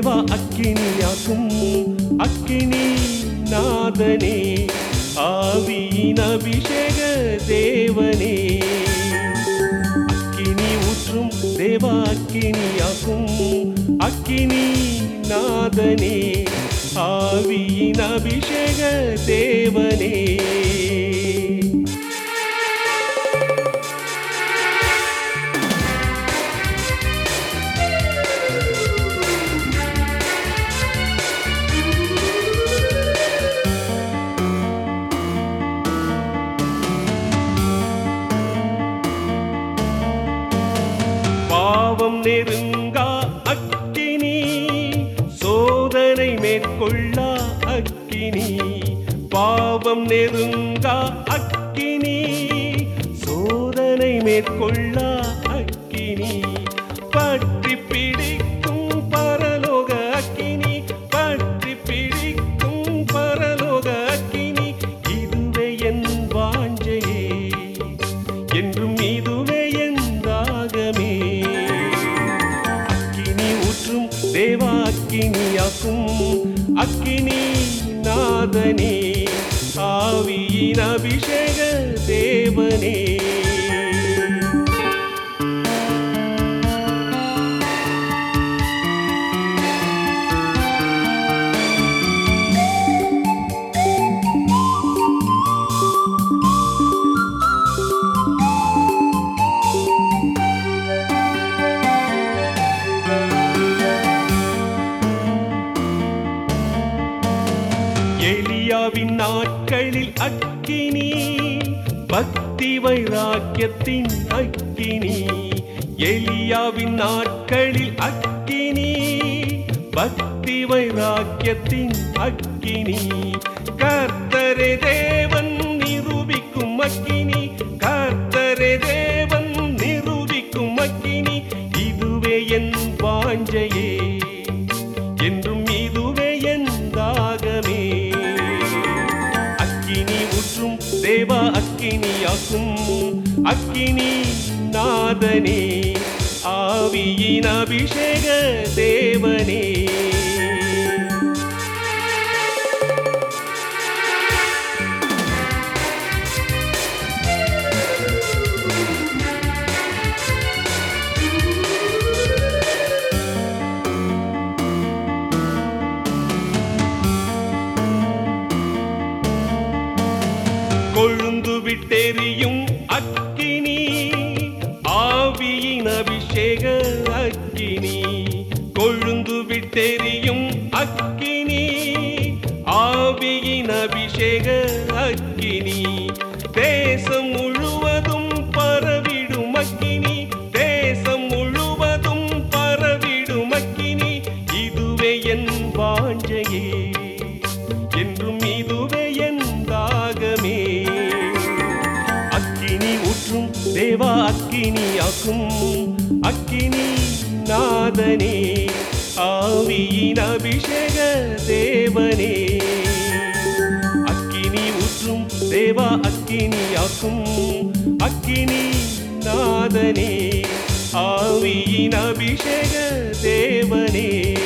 ඒවා අක්කිනියකුම් අක්කිනි නාදනේ ආවීන අභිෂේක දේවනේ. අක්කිනි උතුම් දේවා අක්කිනියකුම් අක්කිනි නාදනේ ආවීන අභිෂේක දේවනේ. பாவம் நெருங்கா அக்கினி சோதனை மேற்கொள்ளா அக்கினி. பாவம் நெருங்கா அக்கினி சோதனை மேற்கொள்ளா அக்கினியாக்கும் அக்கினி நாதனே ஆவியின் அபிஷேக தேவனே. எலியாவின் நாட்களில் அக்கினி பக்தி வைராக்கியத்தின் அக்கினி. எலியாவின் நாட்களில் அக்கினி பக்தி வைராக்கியத்தின் அக்கினி. கர்த்தரே தேவன் நிரூபிக்கும் அக்கினி. கர்த்தரே தேவன் நிரூபிக்கும் அக்கினி. இதுவே என் வாஞ்சையே. தேவா அக்கினியாக்கும் அக்கினி நாதனே ஆவியின் அபிஷேக தேவனே. விட்டெறியும் அக்கினி ஆவியின் அபிஷேக அக்கினி. கொழுந்து விட்டெறியும் அக்கினி ஆவியின் அபிஷேக அக்கினி. தேசம் முழுவதும் பரவிடும் அக்கினி தேசம் முழுவதும் பரவிடும் அக்கினி. இதுவே என் வாஞ்சையே என்றும் இது தேவா அக்கினி அக்கினியாக்கும் அக்கினி நாதனே ஆவியின் அபிஷேக தேவனே. அக்கினி ஊற்றும் தேவா அக்கினி அக்கினியாக்கும் அக்கினி நாதனே ஆவியின் அபிஷேக தேவனே.